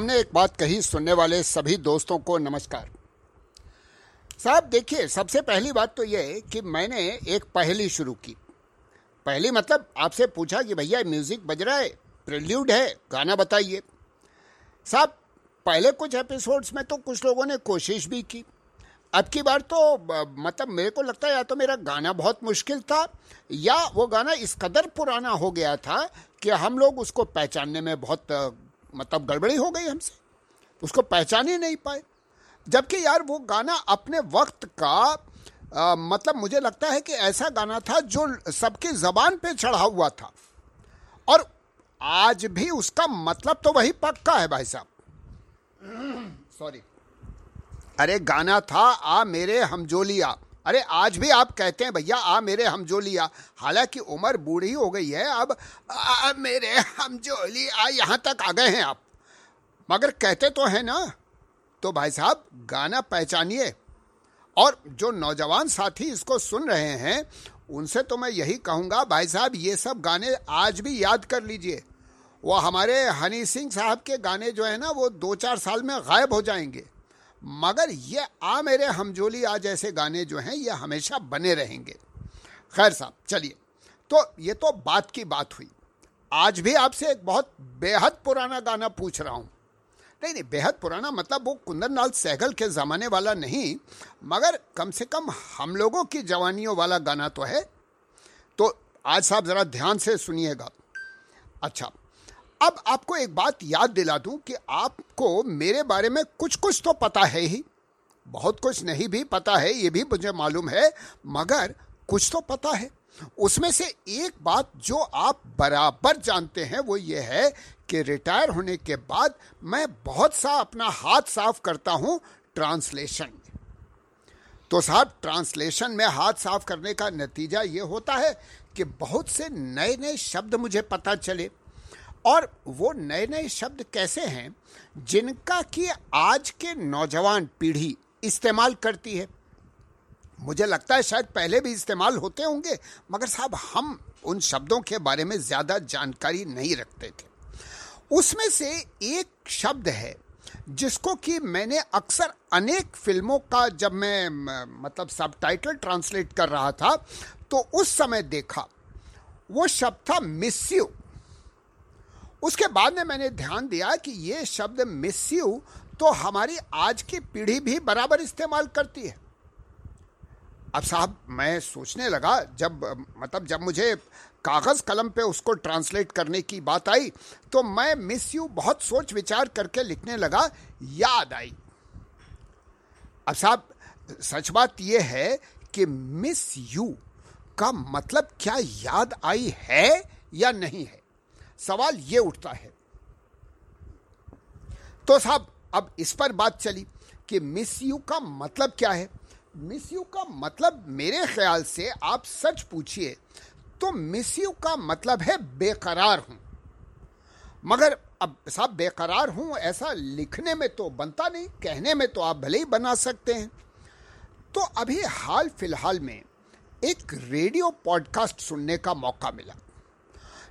हमने एक बात कही सुनने वाले सभी दोस्तों को नमस्कार। साहब, देखिए, सबसे पहली बात तो यह कि मैंने एक पहली शुरू की। पहली मतलब आपसे पूछा कि भैया, म्यूज़िक बज रहा है, प्रिल्यूड है, गाना बताइए। साहब, पहले कुछ एपिसोड्स में तो कुछ लोगों ने कोशिश भी की। अब की बार तो मतलब मेरे को लगता है या तो मेरा गाना बहुत मुश्किल था, या वो गाना इस कदर पुराना हो गया था कि हम लोग उसको पहचानने में बहुत मतलब गड़बड़ी हो गई हमसे। उसको पहचान ही नहीं पाए। जबकि यार वो गाना अपने वक्त का अ, मतलब मुझे लगता है कि ऐसा गाना था जो सबकी जबान पे चढ़ा हुआ था। और आज भी उसका मतलब तो वही पक्का है भाई साहब। सॉरी अरे गाना था आ मेरे हमजोलिया। अरे, आज भी आप कहते हैं, भैया, आ मेरे हमजोलिया हालाँकि उम्र बूढ़ी हो गई है, अब आ मेरे हमजोलिया यहाँ तक आ गए हैं आप। मगर कहते तो हैं ना। तो भाई साहब, गाना पहचानिए। और जो नौजवान साथी इसको सुन रहे हैं, उनसे तो मैं यही कहूँगा, भाई साहब, ये सब गाने आज भी याद कर लीजिए। वो हमारे हनी सिंह साहब के गाने जो है ना, वो दो चार साल में गायब हो जाएँगे। मगर ये आ मेरे हमजोली, आ जैसे गाने जो हैं, ये हमेशा बने रहेंगे। खैर साहब, चलिए। तो ये तो बात की बात हुई। आज भी आपसे एक बहुत बेहद पुराना गाना पूछ रहा हूँ। नहीं नहीं, बेहद पुराना मतलब वो कुंदन लाल सहगल के ज़माने वाला नहीं, मगर कम से कम हम लोगों की जवानियों वाला गाना तो है। तो आज साहब ज़रा ध्यान से सुनिएगा। अच्छा अब आपको एक बात याद दिला दूँ कि आपको मेरे बारे में कुछ कुछ तो पता है ही। बहुत कुछ नहीं भी पता है, ये भी मुझे मालूम है, मगर कुछ तो पता है। उसमें से एक बात जो आप बराबर जानते हैं, वो ये है कि रिटायर होने के बाद मैं बहुत सा अपना हाथ साफ़ करता हूँ ट्रांसलेशन। में तो साहब, ट्रांसलेशन में हाथ साफ़ करने का नतीजा ये होता है कि बहुत से नए नए शब्द मुझे पता चले। और वो नए नए शब्द कैसे हैं जिनका कि आज के नौजवान पीढ़ी इस्तेमाल करती है। मुझे लगता है शायद पहले भी इस्तेमाल होते होंगे, मगर साहब हम उन शब्दों के बारे में ज़्यादा जानकारी नहीं रखते थे। उसमें से एक शब्द है जिसको कि मैंने अक्सर अनेक फ़िल्मों का जब मैं मतलब सब टाइटल ट्रांसलेट कर रहा था तो उस समय देखा। वो शब्द था मिस यू उसके बाद में मैंने ध्यान दिया कि ये शब्द मिस यू तो हमारी आज की पीढ़ी भी बराबर इस्तेमाल करती है। अब साहब, मैं सोचने लगा, जब मतलब जब मुझे कागज़ कलम पे उसको ट्रांसलेट करने की बात आई तो मैं मिस यू बहुत सोच विचार करके लिखने लगा, याद आई। अब साहब, सच बात यह है कि मिस यू का मतलब क्या याद आई है या नहीं है? सवाल ये उठता है। तो साहब, अब इस पर बात चली कि मिस यू का मतलब क्या है? मिस यू का मतलब मेरे ख्याल से आप सच पूछिए तो मिस यू का मतलब है बेकरार हूँ। मगर अब साहब, बेकरार हूँ ऐसा लिखने में तो बनता नहीं, कहने में तो आप भले ही बना सकते हैं। तो अभी हाल फ़िलहाल में एक रेडियो पॉडकास्ट सुनने का मौका मिला।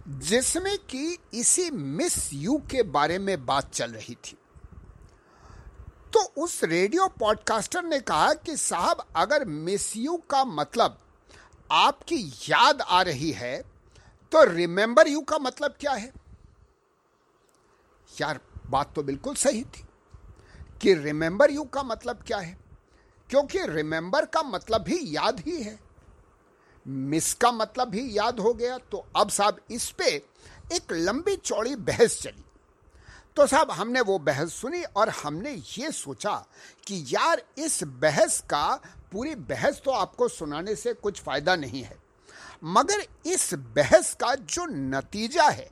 जिसमें कि इसी मिस यू के बारे में बात चल रही थी। तो उस रेडियो पॉडकास्टर ने कहा कि साहब, अगर मिस यू का मतलब आपकी याद आ रही है तो रिमेंबर यू का मतलब क्या है? यार, बात तो बिल्कुल सही थी कि रिमेंबर यू का मतलब क्या है? क्योंकि रिमेंबर का मतलब भी याद ही है। मिस का मतलब भी याद हो गया तो अब साहब इस पे एक लंबी चौड़ी बहस चली। तो साहब हमने वो बहस सुनी और हमने ये सोचा कि यार इस बहस का, पूरी बहस तो आपको सुनाने से कुछ फ़ायदा नहीं है, मगर इस बहस का जो नतीजा है,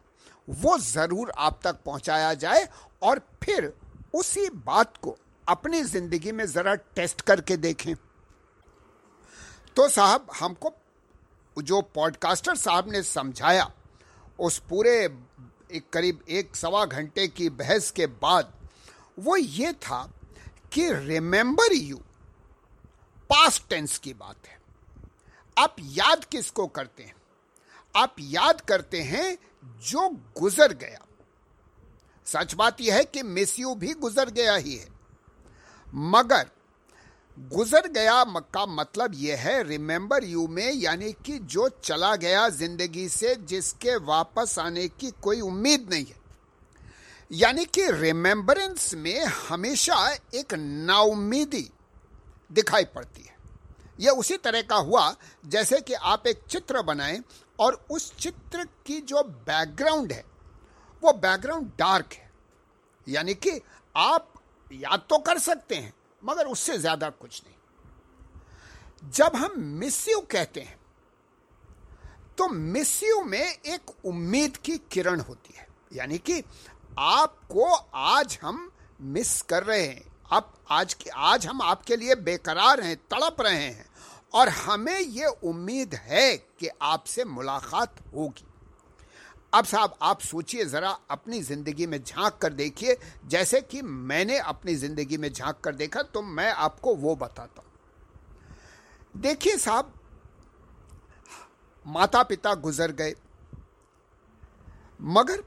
वो ज़रूर आप तक पहुँचाया जाए और फिर उसी बात को अपनी ज़िंदगी में जरा टेस्ट करके देखें। तो साहब हमको जो पॉडकास्टर साहब ने समझाया, उस पूरे एक करीब एक सवा घंटे की बहस के बाद, वो ये था कि रिमेंबर यू पास्ट टेंस की बात है। आप याद किसको करते हैं? आप याद करते हैं जो गुजर गया। सच बात यह है कि मिस यू भी गुजर गया ही है। मगर गुजर गया का मतलब यह है रिमेंबर यू में, यानी कि जो चला गया ज़िंदगी से, जिसके वापस आने की कोई उम्मीद नहीं है। यानी कि रिमेंबरेंस में हमेशा एक नाउमीदी दिखाई पड़ती है। यह उसी तरह का हुआ, जैसे कि आप एक चित्र बनाएँ, और उस चित्र की जो बैकग्राउंड है, वो बैकग्राउंड डार्क है। यानी कि आप याद तो कर सकते हैं मगर उससे ज़्यादा कुछ नहीं। जब हम मिस यू कहते हैं तो मिस यू में एक उम्मीद की किरण होती है। यानी कि आपको आज हम मिस कर रहे हैं। आप आज की, आज हम आपके लिए बेकरार हैं, तड़प रहे हैं। और हमें ये उम्मीद है कि आपसे मुलाकात होगी। अब साहब, आप सोचिए, ज़रा अपनी ज़िंदगी में झाँक कर देखिए। जैसे कि मैंने अपनी ज़िंदगी में झाँक कर देखा तो मैं आपको वो बताता हूँ। देखिए साहब माता पिता गुजर गए। मगर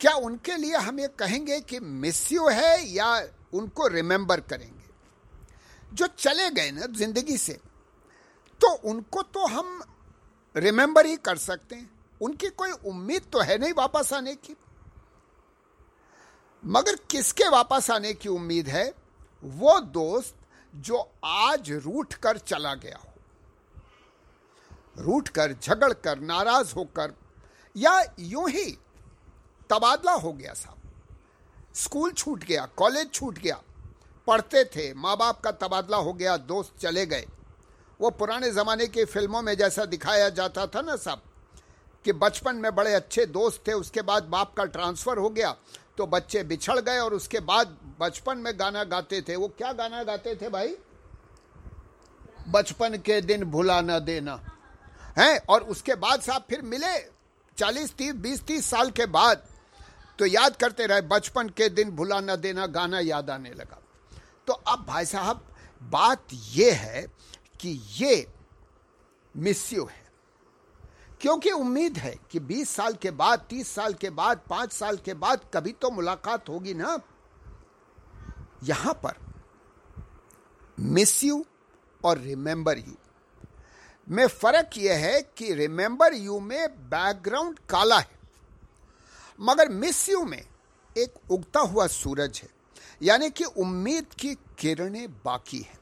क्या उनके लिए हम ये कहेंगे कि मिस यू है या उनको रिमेंबर करेंगे? जो चले गए ना ज़िंदगी से तो उनको तो हम रिमेंबर ही कर सकते हैं। उनकी कोई उम्मीद तो है नहीं वापस आने की। मगर किसके वापस आने की उम्मीद है? वो दोस्त जो आज रूठ कर चला गया हो। रूठ कर, झगड़ कर, नाराज़ होकर, या यूँ ही तबादला हो गया साहब। स्कूल छूट गया, कॉलेज छूट गया, पढ़ते थे माँ बाप का तबादला हो गया, दोस्त चले गए। वो पुराने ज़माने की फ़िल्मों में जैसा दिखाया जाता था ना सब कि बचपन में बड़े अच्छे दोस्त थे, उसके बाद बाप का ट्रांसफ़र हो गया तो बच्चे बिछड़ गए और उसके बाद बचपन में गाना गाते थे। वो क्या गाना गाते थे भाई? बचपन के दिन भुला न देना। है? और उसके बाद साहब फिर मिले, चालीस, तीस, बीस, तीस साल के बाद तो याद करते रहे, बचपन के दिन भुला न देना, गाना याद आने लगा। तो अब भाई साहब, बात यह है कि ये मिस्यू है। क्योंकि उम्मीद है कि 20 साल के बाद 30 साल के बाद 5 साल के बाद कभी तो मुलाकात होगी ना। यहाँ पर मिस यू और रिमेंबर यू में फ़र्क यह है कि रिमेंबर यू में बैकग्राउंड काला है। मगर मिस यू में एक उगता हुआ सूरज है, यानी कि उम्मीद की किरणें बाकी हैं।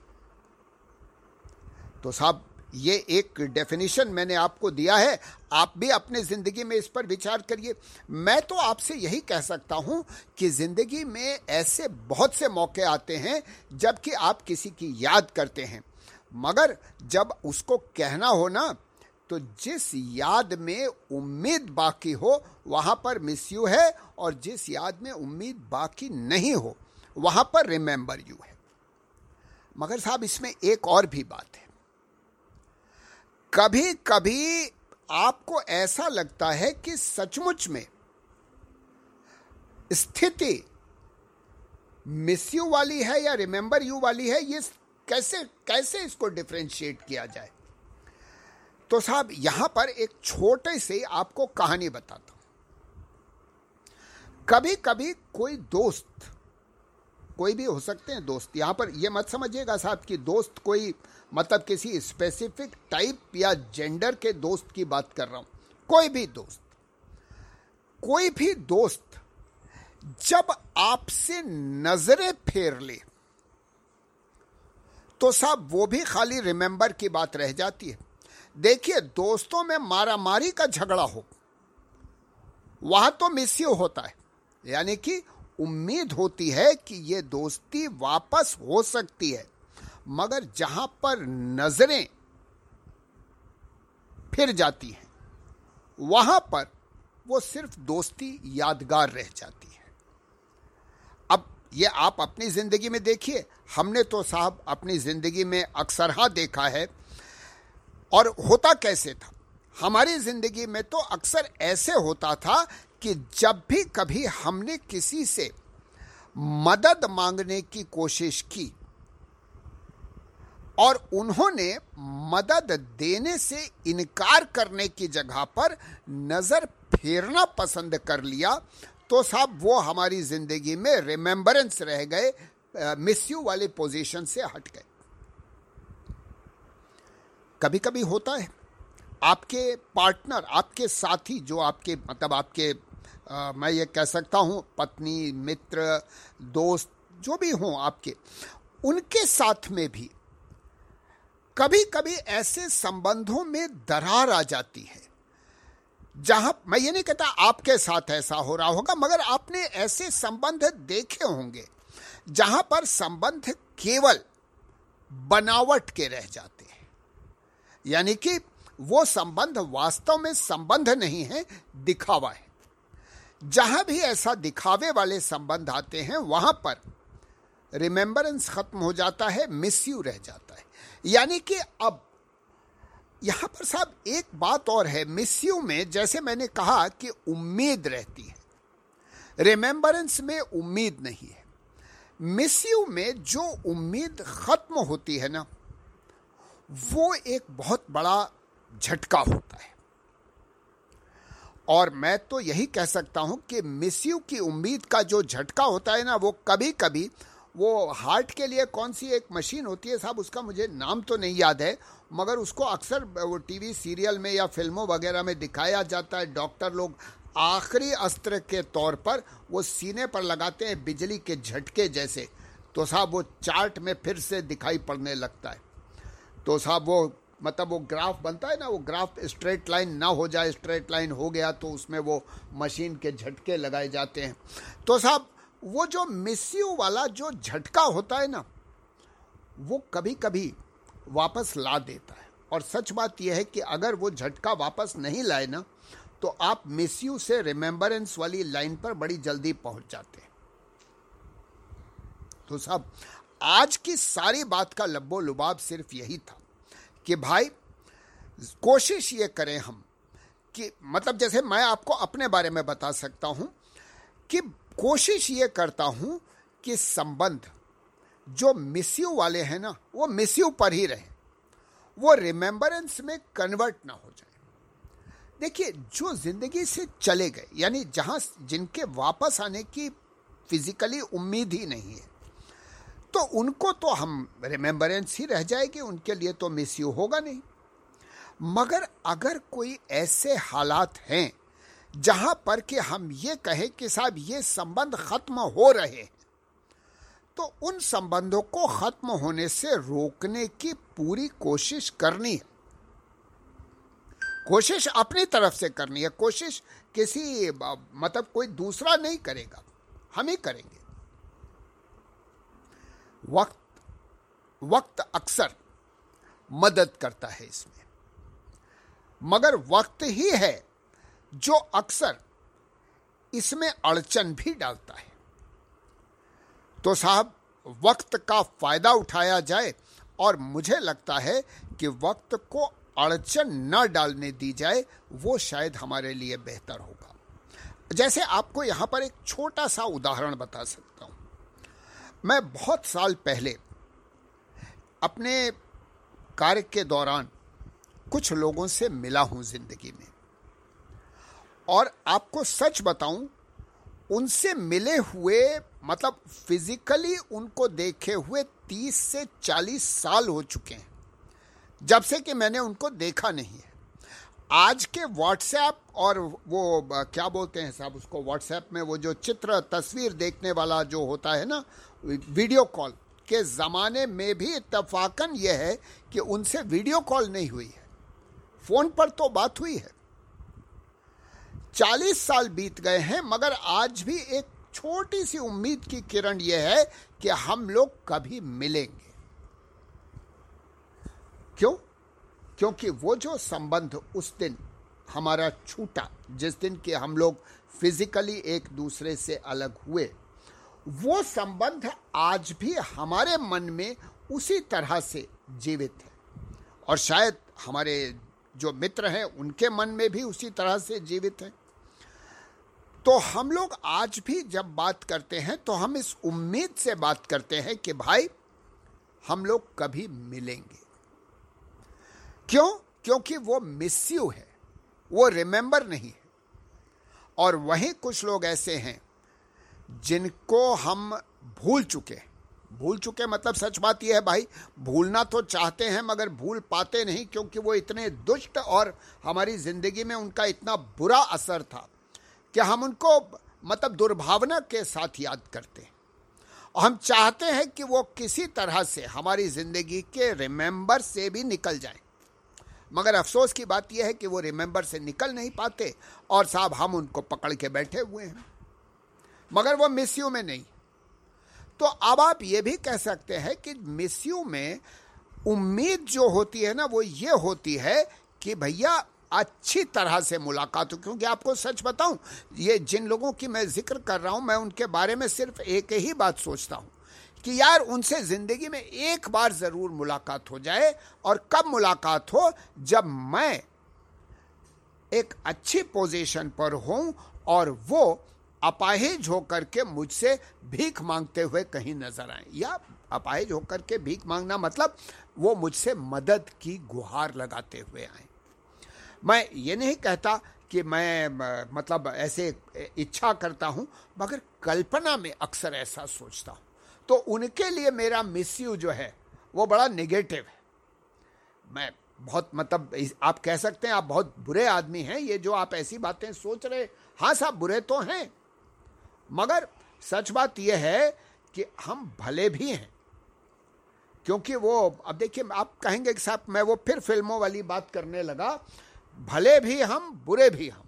तो साहब ये एक डेफिनेशन मैंने आपको दिया है। आप भी अपने ज़िंदगी में इस पर विचार करिए। मैं तो आपसे यही कह सकता हूँ कि ज़िंदगी में ऐसे बहुत से मौके आते हैं जबकि आप किसी की याद करते हैं। मगर जब उसको कहना हो ना तो जिस याद में उम्मीद बाकी हो, वहाँ पर मिस यू है और जिस याद में उम्मीद बाकी नहीं हो, वहाँ पर रिमेंबर यू है। मगर साहब, इसमें एक और भी बात है। कभी कभी आपको ऐसा लगता है कि सचमुच में स्थिति मिस यू वाली है या रिमेंबर यू वाली है, ये कैसे कैसे इसको डिफ्रेंशिएट किया जाए? तो साहब, यहाँ पर एक छोटे से आपको कहानी बताता हूँ। कभी कभी कोई दोस्त कोई भी हो सकते हैं दोस्त। यहाँ पर यह मत समझिएगा साहब कि दोस्त कोई मतलब किसी स्पेसिफिक टाइप या जेंडर के दोस्त की बात कर रहा हूँ। कोई भी दोस्त। कोई भी दोस्त जब आपसे नज़रें फेर ले तो साहब वो भी खाली रिमेंबर की बात रह जाती है। देखिए, दोस्तों में मारामारी का झगड़ा हो, वहाँ तो मिसयू होता है। यानी कि उम्मीद होती है कि ये दोस्ती वापस हो सकती है। मगर जहाँ पर नज़रें फिर जाती हैं, वहाँ पर वो सिर्फ़ दोस्ती यादगार रह जाती है। अब ये आप अपनी ज़िंदगी में देखिए, हमने तो साहब अपनी ज़िंदगी में अक्सर हा देखा है। और होता कैसे था? हमारी ज़िंदगी में तो अक्सर ऐसे होता था कि जब भी कभी हमने किसी से मदद मांगने की कोशिश की और उन्होंने मदद देने से इनकार करने की जगह पर नज़र फेरना पसंद कर लिया तो साहब वो हमारी ज़िंदगी में रिमेम्बरेंस रह गए मिसयू वाले पोजीशन से हट गए। कभी कभी होता है, आपके पार्टनर आपके साथी जो आपके मतलब आपके आ, मैं ये कह सकता हूँ पत्नी मित्र दोस्त जो भी हों आपके उनके साथ में भी कभी कभी ऐसे संबंधों में दरार आ जाती है जहाँ मैं ये नहीं कहता आपके साथ ऐसा हो रहा होगा मगर आपने ऐसे संबंध देखे होंगे जहाँ पर संबंध केवल बनावट के रह जाते हैं। यानी कि वो संबंध वास्तव में संबंध नहीं है दिखावा है। जहाँ भी ऐसा दिखावे वाले संबंध आते हैं, वहाँ पर रिमेंबरेंस खत्म हो जाता है मिस यू रह जाता है। यानी कि अब, यहाँ पर साहब एक बात और है मिसयू में जैसे मैंने कहा कि उम्मीद रहती है। रिमेंबरेंस में उम्मीद नहीं है। मिस यू में जो उम्मीद खत्म होती है ना, वो एक बहुत बड़ा झटका होता है। और मैं तो यही कह सकता हूँ कि मिसयू की उम्मीद का जो झटका होता है ना, वो कभी कभी वो हार्ट के लिए कौन सी एक मशीन होती है साहब, उसका मुझे नाम तो नहीं याद है, मगर उसको अक्सर वो टीवी सीरियल में या फ़िल्मों वगैरह में दिखाया जाता है डॉक्टर लोग आखिरी अस्त्र के तौर पर वो सीने पर लगाते हैं बिजली के झटके जैसे तो साहब वो चार्ट में फिर से दिखाई पड़ने लगता है। तो साहब वो मतलब वो ग्राफ बनता है ना, वो ग्राफ स्ट्रेट लाइन ना हो जाए, स्ट्रेट लाइन हो गया तो उसमें वो मशीन के झटके लगाए जाते हैं। तो साहब, वो जो मिसयू वाला जो झटका होता है ना, वो कभी कभी वापस ला देता है। और सच बात यह है कि अगर वो झटका वापस नहीं लाए ना तो आप मिसयू से रिमेम्बरेंस वाली लाइन पर बड़ी जल्दी पहुँच जाते हैं। तो साहब, आज की सारी बात का लब्बो लुबाब सिर्फ़ यही था। कि भाई, कोशिश ये करें हम कि मतलब जैसे मैं आपको अपने बारे में बता सकता हूँ कि कोशिश ये करता हूँ कि संबंध जो मिसयू वाले हैं ना, वो मिसयू पर ही रहे। वो रिमेम्बरेंस में कन्वर्ट ना हो जाए। देखिए, जो ज़िंदगी से चले गए, यानी जहाँ जिनके वापस आने की फिजिकली उम्मीद ही नहीं है तो उनको तो हम रिमेम्बरेंस ही रह जाएगी, उनके लिए तो मिस यू होगा नहीं। मगर अगर कोई ऐसे हालात हैं, जहाँ पर कि हम ये कहें कि साहब ये संबंध खत्म हो रहे हैं तो उन संबंधों को खत्म होने से रोकने की पूरी कोशिश करनी है। कोशिश अपनी तरफ़ से करनी है, कोशिश किसी मतलब कोई दूसरा नहीं करेगा, हम ही करेंगे। वक्त वक्त अक्सर मदद करता है इसमें। मगर वक्त ही है जो अक्सर इसमें अड़चन भी डालता है। तो साहब, वक्त का फ़ायदा उठाया जाए और मुझे लगता है कि वक्त को अड़चन न डालने दी जाए, वो शायद हमारे लिए बेहतर होगा। जैसे आपको यहाँ पर एक छोटा सा उदाहरण बता सकता हूँ। मैं बहुत साल पहले अपने कार्य के दौरान कुछ लोगों से मिला हूँ ज़िंदगी में। और आपको सच बताऊँ, उनसे मिले हुए मतलब फिजिकली उनको देखे हुए तीस से चालीस साल हो चुके हैं। जब से कि मैंने उनको देखा नहीं है। आज के व्हाट्सएप और वो क्या बोलते हैं साहब उसको व्हाट्सएप में वो जो चित्र, तस्वीर देखने वाला जो होता है ना, वीडियो कॉल के ज़माने में भी इतफाकन यह है कि उनसे वीडियो कॉल नहीं हुई है। फ़ोन पर तो बात हुई है। चालीस साल बीत गए हैं, मगर आज भी एक छोटी सी उम्मीद की किरण यह है कि हम लोग कभी मिलेंगे। क्यों? क्योंकि वो जो संबंध उस दिन हमारा छूटा, जिस दिन के हम लोग फिजिकली एक दूसरे से अलग हुए, वो संबंध आज भी हमारे मन में उसी तरह से जीवित है। और शायद हमारे जो मित्र हैं, उनके मन में भी उसी तरह से जीवित है। तो हम लोग आज भी जब बात करते हैं तो हम इस उम्मीद से बात करते हैं कि भाई, हम लोग कभी मिलेंगे। क्यों? क्योंकि वो मिस यू है। वो रिमेंबर नहीं है। और वहीं कुछ लोग ऐसे हैं, जिनको हम भूल चुके हैं। भूल चुके मतलब सच बात यह है भाई, भूलना तो चाहते हैं मगर भूल पाते नहीं क्योंकि वो इतने दुष्ट और हमारी ज़िंदगी में उनका इतना बुरा असर था कि हम उनको मतलब दुर्भावना के साथ याद करते हैं। और हम चाहते हैं कि वो किसी तरह से हमारी ज़िंदगी के रिमेंबर से भी निकल जाए। मगर अफसोस की बात यह है कि वो रिमेंबर से निकल नहीं पाते और साहब हम उनको पकड़ के बैठे हुए हैं। मगर वो मिसयू में नहीं। तो अब आप ये भी कह सकते हैं कि मिसयू में उम्मीद जो होती है ना, वो ये होती है कि भैया अच्छी तरह से मुलाकात हो। क्योंकि आपको सच बताऊँ, ये जिन लोगों की मैं ज़िक्र कर रहा हूँ, मैं उनके बारे में सिर्फ़ एक ही बात सोचता हूँ। कि यार उनसे ज़िंदगी में एक बार ज़रूर मुलाकात हो जाए और कब मुलाकात हो जब मैं एक अच्छी पोजीशन पर हूँ और वो अपाहिज होकर के मुझसे भीख मांगते हुए कहीं नज़र आए। या अपाहिज होकर के भीख मांगना मतलब वो मुझसे मदद की गुहार लगाते हुए आए। मैं ये नहीं कहता कि मैं मतलब ऐसे इच्छा करता हूँ, मगर कल्पना में अक्सर ऐसा सोचता हूँ। तो उनके लिए मेरा मिसयू जो है, वो बड़ा निगेटिव है। मैं बहुत मतलब आप कह सकते हैं, आप बहुत बुरे आदमी हैं, ये जो आप ऐसी बातें सोच रहे हाँ। साहब, बुरे तो हैं, मगर सच बात यह है कि हम भले भी हैं, क्योंकि वो, अब देखिए, आप कहेंगे कि साहब, मैं वो फिर फ़िल्मों वाली बात करने लगा, भले भी हम, बुरे भी हम,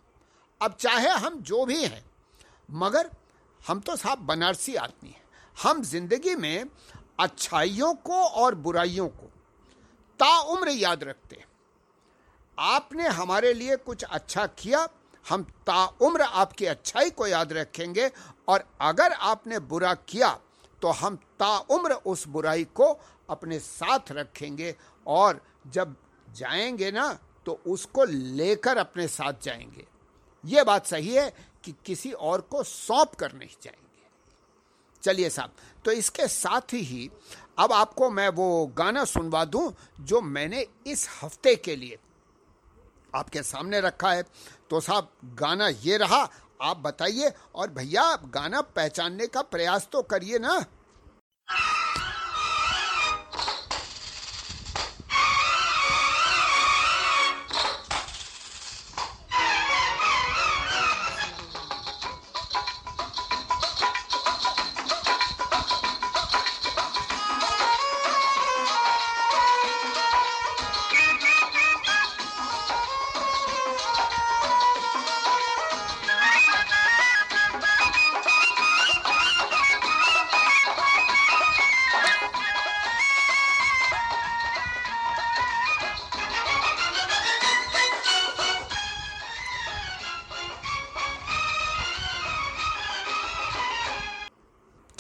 अब चाहे हम जो भी हैं, मगर हम तो साहब, बनारसी आदमी हैं। हम ज़िंदगी में अच्छाइयों को और बुराइयों को ताउम्र याद रखते हैं। आपने हमारे लिए कुछ अच्छा किया, हम ताउम्र आपकी अच्छाई को याद रखेंगे और अगर आपने बुरा किया तो हम ताउम्र उस बुराई को अपने साथ रखेंगे और जब जाएँगे ना तो उसको लेकर अपने साथ जाएँगे। ये बात सही है कि किसी और को सौंप कर नहीं जाएँगे। चलिए साहब तो इसके साथ ही अब आपको मैं वो गाना सुनवा दूँ जो मैंने इस हफ़्ते के लिए आपके सामने रखा है। तो साहब, गाना ये रहा, आप बताइए और भैया गाना पहचानने का प्रयास तो करिए ना।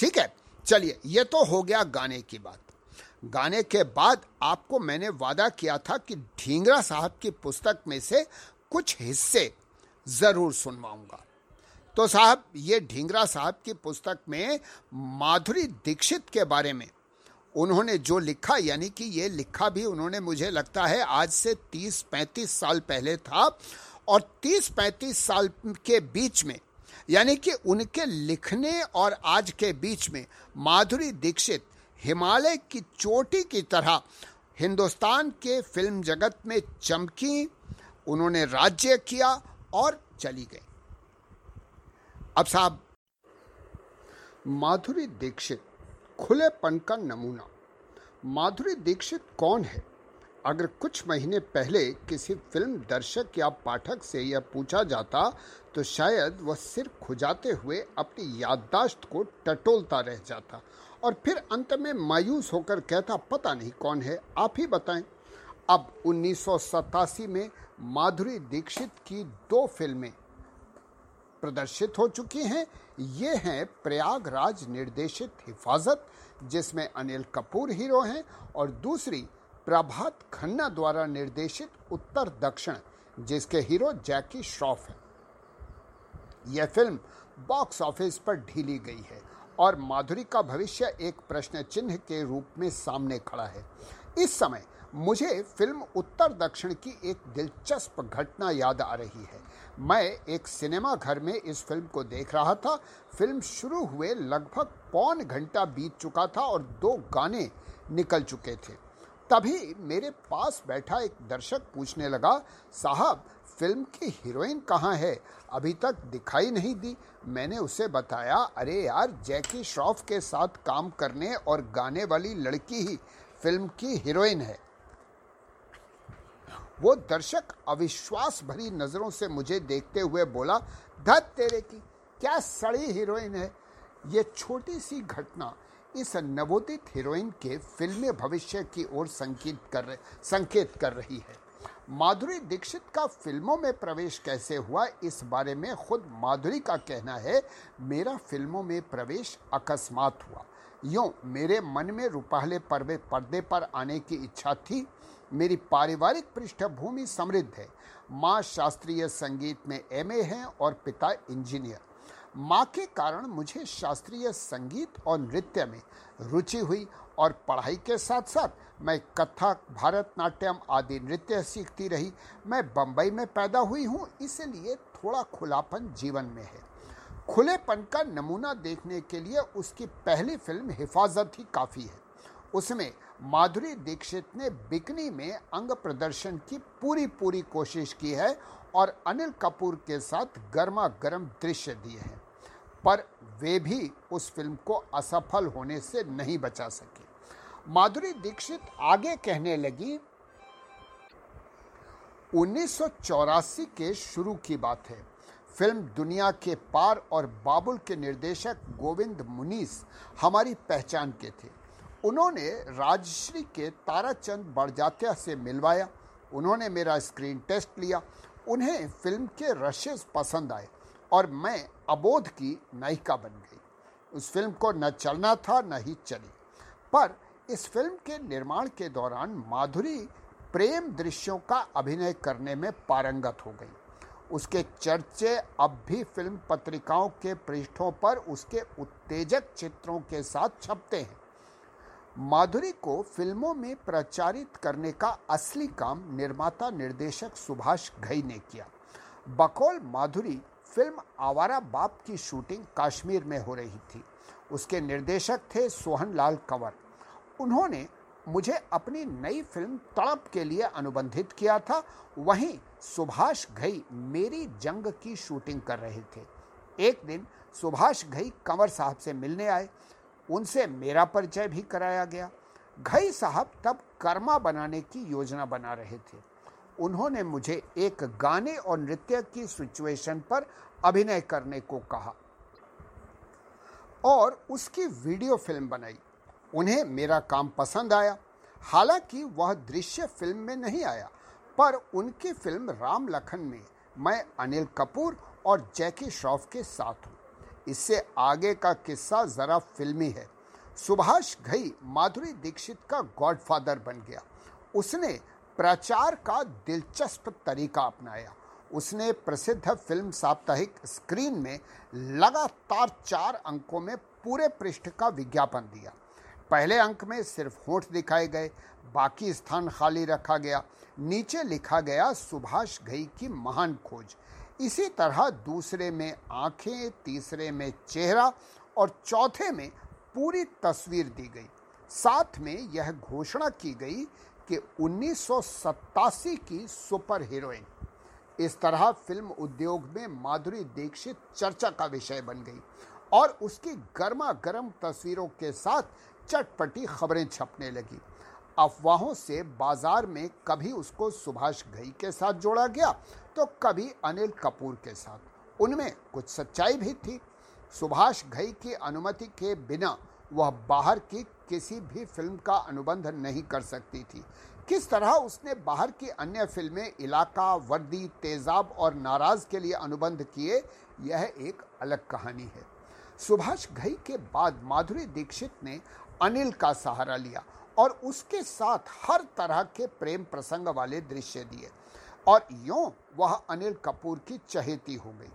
ठीक है? चलिए, ये तो हो गया गाने की बात। गाने के बाद आपको मैंने वादा किया था कि ढींगरा साहब की पुस्तक में से कुछ हिस्से ज़रूर सुनवाऊँगा। तो साहब, ये ढींगरा साहब की पुस्तक में माधुरी दीक्षित के बारे में। उन्होंने जो लिखा, यानी कि ये लिखा भी उन्होंने, मुझे लगता है आज से 30-35 साल पहले था, और 30-35 साल के बीच में यानी कि उनके लिखने और आज के बीच में माधुरी दीक्षित हिमालय की चोटी की तरह हिंदुस्तान के फ़िल्म जगत में चमकी, उन्होंने राज्य किया और चली गई। अब साहब, माधुरी दीक्षित खुलेपन का नमूना। माधुरी दीक्षित कौन है? अगर कुछ महीने पहले किसी फ़िल्म दर्शक या पाठक से यह पूछा जाता तो शायद वह सिर खुजाते हुए अपनी याददाश्त को टटोलता रह जाता। और फिर अंत में मायूस होकर कहता, पता नहीं कौन है, आप ही बताएँ। अब उन्नीस सौ सतासी में माधुरी दीक्षित की दो फ़िल्में प्रदर्शित हो चुकी हैं। ये हैं प्रयागराज निर्देशित हिफाजत, जिसमें अनिल कपूर हीरो हैं, और दूसरी प्रभात खन्ना द्वारा निर्देशित उत्तर दक्षिण, जिसके हीरो जैकी श्रॉफ हैं। यह फ़िल्म बॉक्स ऑफ़िस पर ढीली गई है और माधुरी का भविष्य एक प्रश्न चिन्ह के रूप में सामने खड़ा है। इस समय मुझे फ़िल्म उत्तर दक्षिण की एक दिलचस्प घटना याद आ रही है। मैं एक सिनेमा घर में इस फ़िल्म को देख रहा था। फ़िल्म शुरू हुए लगभग पौन घंटा बीत चुका था और दो गाने निकल चुके थे। तभी मेरे पास बैठा एक दर्शक पूछने लगा, साहब, फ़िल्म की हीरोइन कहाँ है? अभी तक दिखाई नहीं दी। मैंने उसे बताया, अरे यार, जैकी श्रॉफ के साथ काम करने और गाने वाली लड़की ही फ़िल्म की हीरोइन है। वो दर्शक अविश्वास भरी नज़रों से मुझे देखते हुए बोला, धत तेरे की, क्या सड़ी हीरोइन है? ये छोटी सी घटना इस नवोदित हीरोइन के फिल्मी भविष्य की ओर संकेत कर संकेत कर रही है। माधुरी दीक्षित का फ़िल्मों में प्रवेश कैसे हुआ, इस बारे में खुद माधुरी का कहना है, मेरा फ़िल्मों में प्रवेश अकस्मात हुआ। यूँ, मेरे मन में रुपहले पर्वे पर्दे पर आने की इच्छा थी। मेरी पारिवारिक पृष्ठभूमि समृद्ध है। माँ शास्त्रीय संगीत में एमए हैं और पिता इंजीनियर। माँ के कारण मुझे शास्त्रीय संगीत और नृत्य में रुचि हुई और पढ़ाई के साथ साथ मैं कथक भारतनाट्यम आदि नृत्य सीखती रही। मैं बम्बई में पैदा हुई हूँ, इसलिए थोड़ा खुलापन जीवन में है। खुलेपन का नमूना देखने के लिए उसकी पहली फ़िल्म हिफाजत ही काफ़ी है। उसमें माधुरी दीक्षित ने बिकनी में अंग प्रदर्शन की पूरी पूरी कोशिश की है और अनिल कपूर के साथ गर्मा गर्म दृश्य दिए हैं। पर वे भी उस फ़िल्म को असफल होने से नहीं बचा सके। माधुरी दीक्षित आगे कहने लगी, उन्नीस सौ चौरासी के शुरू की बात है। फ़िल्म दुनिया के पार और बाबुल के निर्देशक गोविंद मुनीस हमारी पहचान के थे। उन्होंने राजश्री के ताराचंद बड़जात्या से मिलवाया। उन्होंने मेरा स्क्रीन टेस्ट लिया। उन्हें फ़िल्म के रशेज पसंद आए। और मैं अबोध की नायिका बन गई। उस फ़िल्म को न चलना था, न ही चली। पर इस फ़िल्म के निर्माण के दौरान माधुरी प्रेम दृश्यों का अभिनय करने में पारंगत हो गई। उसके चर्चे अब भी फ़िल्म पत्रिकाओं के पृष्ठों पर उसके उत्तेजक चित्रों के साथ छपते हैं। माधुरी को फ़िल्मों में प्रचारित करने का असली काम निर्माता निर्देशक सुभाष घई ने किया। बकौल माधुरी फ़िल्म आवारा बाप की शूटिंग कश्मीर में हो रही थी। उसके निर्देशक थे सोहन लाल कंवर। उन्होंने मुझे अपनी नई फ़िल्म तड़प के लिए अनुबंधित किया था। वहीं सुभाष घई मेरी जंग की शूटिंग कर रहे थे। एक दिन सुभाष घई कंवर साहब से मिलने आए। उनसे मेरा परिचय भी कराया गया। घई साहब तब कर्मा बनाने की योजना बना रहे थे। उन्होंने मुझे एक गाने और नृत्य की सिचुएशन पर अभिनय करने को कहा और उसकी वीडियो फ़िल्म बनाई। उन्हें मेरा काम पसंद आया। हालाँकि वह दृश्य फ़िल्म में नहीं आया, पर उनकी फ़िल्म राम लखन में मैं अनिल कपूर और जैकी श्रॉफ के साथ हूँ। इससे आगे का किस्सा ज़रा फिल्मी है। सुभाष घई माधुरी दीक्षित का गॉडफादर बन गया। उसने प्रचार का दिलचस्प तरीका अपनाया। उसने प्रसिद्ध फ़िल्म साप्ताहिक स्क्रीन में लगातार चार अंकों में पूरे पृष्ठ का विज्ञापन दिया। पहले अंक में सिर्फ़ होठ दिखाए गए, बाकी स्थान खाली रखा गया, नीचे लिखा गया सुभाष घई की महान खोज। इसी तरह दूसरे में आँखें, तीसरे में चेहरा और चौथे में पूरी तस्वीर दी गई। साथ में यह घोषणा की गई कि उन्नीस सौ सत्तासी की सुपर हीरोइन। इस तरह फ़िल्म उद्योग में माधुरी दीक्षित चर्चा का विषय बन गई और उसकी गर्मा गर्म तस्वीरों के साथ चटपटी खबरें छपने लगी। अफवाहों से बाज़ार में कभी उसको सुभाष घई के साथ जोड़ा गया तो कभी अनिल कपूर के साथ। उनमें कुछ सच्चाई भी थी। सुभाष घई की अनुमति के बिना वह बाहर की किसी भी फ़िल्म का अनुबंध नहीं कर सकती थी। किस तरह उसने बाहर की अन्य फ़िल्में इलाका, वर्दी, तेजाब और नाराज़ के लिए अनुबंध किए, यह एक अलग कहानी है। सुभाष घई के बाद माधुरी दीक्षित ने अनिल का सहारा लिया और उसके साथ हर तरह के प्रेम प्रसंग वाले दृश्य दिए और यूँ वह अनिल कपूर की चहेती हो गई।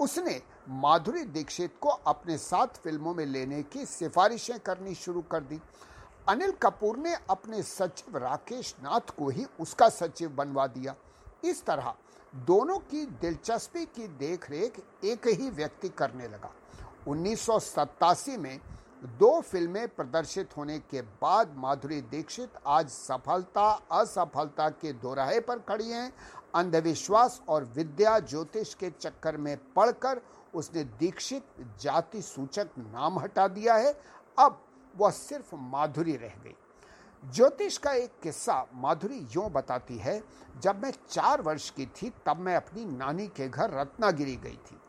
उसने माधुरी दीक्षित को अपने साथ फ़िल्मों में लेने की सिफारिशें करनी शुरू कर दी। अनिल कपूर ने अपने सचिव राकेश नाथ को ही उसका सचिव बनवा दिया। इस तरह दोनों की दिलचस्पी की देखरेख एक ही व्यक्ति करने लगा। उन्नीस सौ सतासी में दो फ़िल्में प्रदर्शित होने के बाद माधुरी दीक्षित आज सफलता, असफलता के दोराहे पर खड़ी हैं अंधविश्वास और विद्या ज्योतिष के चक्कर में पड़कर उसने दीक्षित जाति सूचक नाम हटा दिया है। अब वह सिर्फ़ माधुरी रह गई। ज्योतिष का एक किस्सा माधुरी यूँ बताती है, जब मैं चार वर्ष की थी, तब मैं अपनी नानी के घर रत्नागिरी गई थी।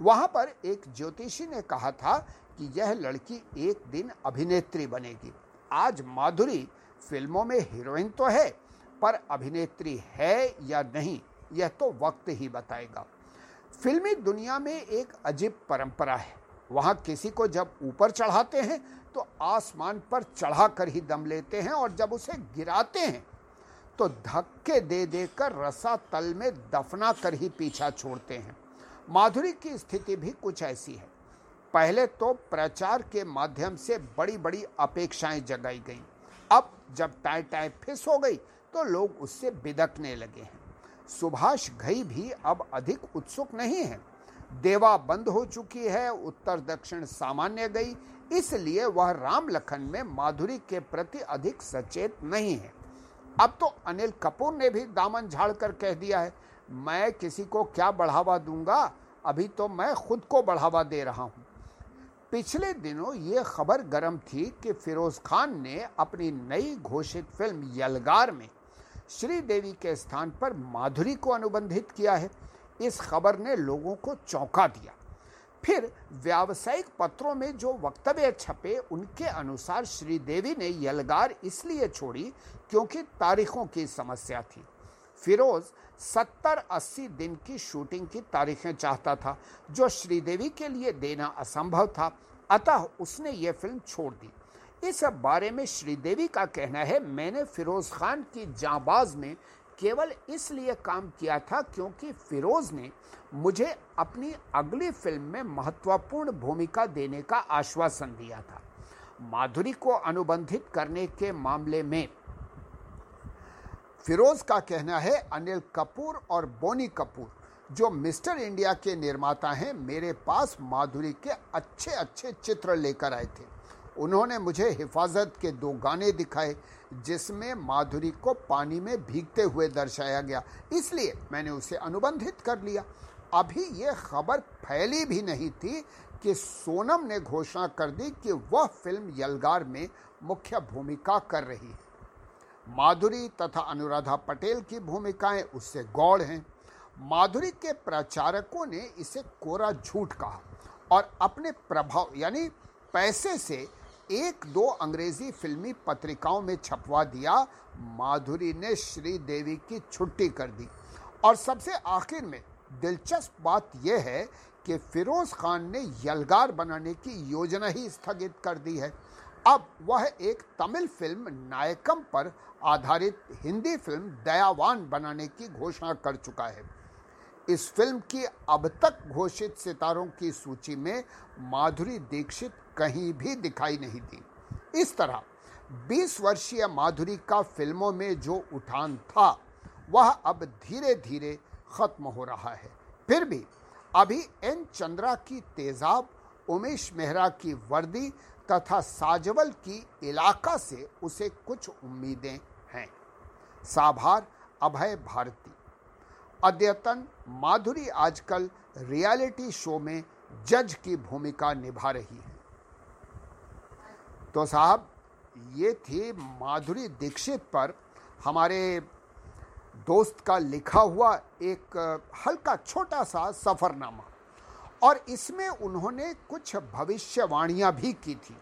वहाँ पर एक ज्योतिषी ने कहा था कि यह लड़की एक दिन अभिनेत्री बनेगी। आज माधुरी फ़िल्मों में हीरोइन तो है पर अभिनेत्री है या नहीं, यह तो वक्त ही बताएगा। फिल्मी दुनिया में एक अजीब परंपरा है। वहाँ किसी को जब ऊपर चढ़ाते हैं तो आसमान पर चढ़ाकर ही दम लेते हैं और जब उसे गिराते हैं तो धक्के दे देकर रसा तल में दफना कर ही पीछा छोड़ते हैं। माधुरी की स्थिति भी कुछ ऐसी है। पहले तो प्रचार के माध्यम से बड़ी बड़ी अपेक्षाएँ जगाई गई। अब जब टाई टाई फिस हो गई तो लोग उससे बिदकने लगे हैं। सुभाष घई भी अब अधिक उत्सुक नहीं है। देवा बंद हो चुकी है, उत्तर दक्षिण सामान्य गई, इसलिए वह राम लखन में माधुरी के प्रति अधिक सचेत नहीं है। अब तो अनिल कपूर ने भी दामन झाड़ कर कह दिया है, मैं किसी को क्या बढ़ावा दूँगा? अभी तो मैं खुद को बढ़ावा दे रहा हूँ। पिछले दिनों ये खबर गर्म थी कि फिरोज खान ने अपनी नई घोषित फ़िल्म यलगार में श्रीदेवी के स्थान पर माधुरी को अनुबंधित किया है। इस खबर ने लोगों को चौंका दिया। फिर व्यावसायिक पत्रों में जो वक्तव्य छपे, उनके अनुसार श्रीदेवी ने यलगार इसलिए छोड़ी क्योंकि तारीखों की समस्या थी। फिरोज 70-80 दिन की शूटिंग की तारीखें चाहता था, जो श्रीदेवी के लिए देना असंभव था। अतः उसने ये फ़िल्म छोड़ दी। इस बारे में श्रीदेवी का कहना है, मैंने फिरोज खान की जाबाज में केवल इसलिए काम किया था क्योंकि फिरोज ने मुझे अपनी अगली फ़िल्म में महत्वपूर्ण भूमिका देने का आश्वासन दिया था। माधुरी को अनुबंधित करने के मामले में फिरोज का कहना है, अनिल कपूर और बोनी कपूर, जो मिस्टर इंडिया के निर्माता हैं, मेरे पास माधुरी के अच्छे अच्छे चित्र लेकर आए थे। उन्होंने मुझे हिफाजत के दो गाने दिखाए, जिसमें माधुरी को पानी में भीगते हुए दर्शाया गया। इसलिए मैंने उसे अनुबंधित कर लिया। अभी ये खबर फैली भी नहीं थी कि सोनम ने घोषणा कर दी कि वह फ़िल्म यलगार में मुख्य भूमिका कर रही है। माधुरी तथा अनुराधा पटेल की भूमिकाएँ उससे गौड़ हैं। माधुरी के प्रचारकों ने इसे कोरा झूठ कहा और अपने प्रभाव, यानी पैसे से एक दो अंग्रेज़ी फिल्मी पत्रिकाओं में छपवा दिया। माधुरी ने श्रीदेवी की छुट्टी कर दी। और सबसे आखिर में दिलचस्प बात यह है कि फिरोज खान ने यलगार बनाने की योजना ही स्थगित कर दी है। अब वह एक तमिल फ़िल्म नायकम पर आधारित हिंदी फ़िल्म दयावान बनाने की घोषणा कर चुका है। इस फ़िल्म की अब तक घोषित सितारों की सूची में माधुरी दीक्षित कहीं भी दिखाई नहीं दी। इस तरह 20 वर्षीय माधुरी का फ़िल्मों में जो उठान था, वह अब धीरे धीरे खत्म हो रहा है। फिर भी अभी एन चंद्रा की तेजाब उमेश मेहरा की वर्दी तथा साजवल की इलाका से उसे कुछ उम्मीदें हैं। साभार, अभय भारती। अद्यतन माधुरी आजकल रियलिटी शो में जज की भूमिका निभा रही है। तो साहब, ये थी माधुरी दीक्षित पर हमारे दोस्त का लिखा हुआ एक हल्का छोटा सा सफ़रनामा। और इसमें उन्होंने कुछ भविष्यवाणियाँ भी की थी।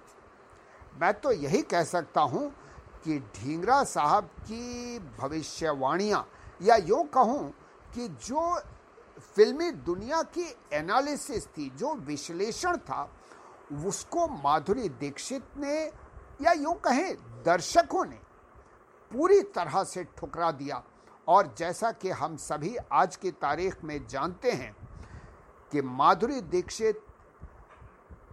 मैं तो यही कह सकता हूँ कि ढींगरा साहब की भविष्यवाणियाँ, या यूँ कहूँ कि जो फिल्मी दुनिया की एनालिसिस थी, जो विश्लेषण था, उसको माधुरी दीक्षित ने, या यूँ कहें दर्शकों ने, पूरी तरह से ठुकरा दिया। और जैसा कि हम सभी आज की तारीख में जानते हैं कि माधुरी दीक्षित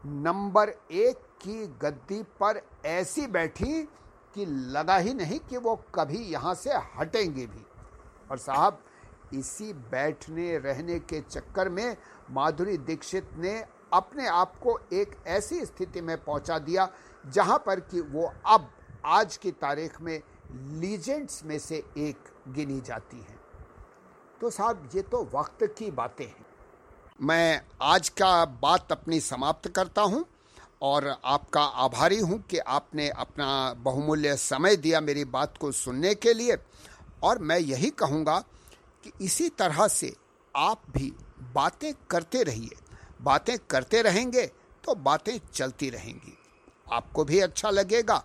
नंबर एक की गद्दी पर ऐसी बैठी कि लगा ही नहीं कि वो कभी यहाँ से हटेंगे भी। और साहब, इसी बैठने रहने के चक्कर में माधुरी दीक्षित ने अपने आप को एक ऐसी स्थिति में पहुँचा दिया जहाँ पर कि वो अब आज की तारीख में लीजेंड्स में से एक गिनी जाती हैं। तो साहब, ये तो वक्त की बातें हैं। मैं आज का बात अपनी समाप्त करता हूँ और आपका आभारी हूँ कि आपने अपना बहुमूल्य समय दिया मेरी बात को सुनने के लिए। और मैं यही कहूँगा कि इसी तरह से आप भी बातें करते रहिए। बातें करते रहेंगे तो बातें चलती रहेंगी। आपको भी अच्छा लगेगा,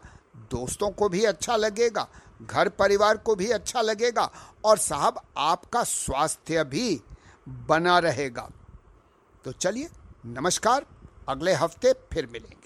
दोस्तों को भी अच्छा लगेगा, घर परिवार को भी अच्छा लगेगा और साहब आपका स्वास्थ्य भी बना रहेगा। तो चलिए नमस्कार अगले हफ़्ते फिर मिलेंगे।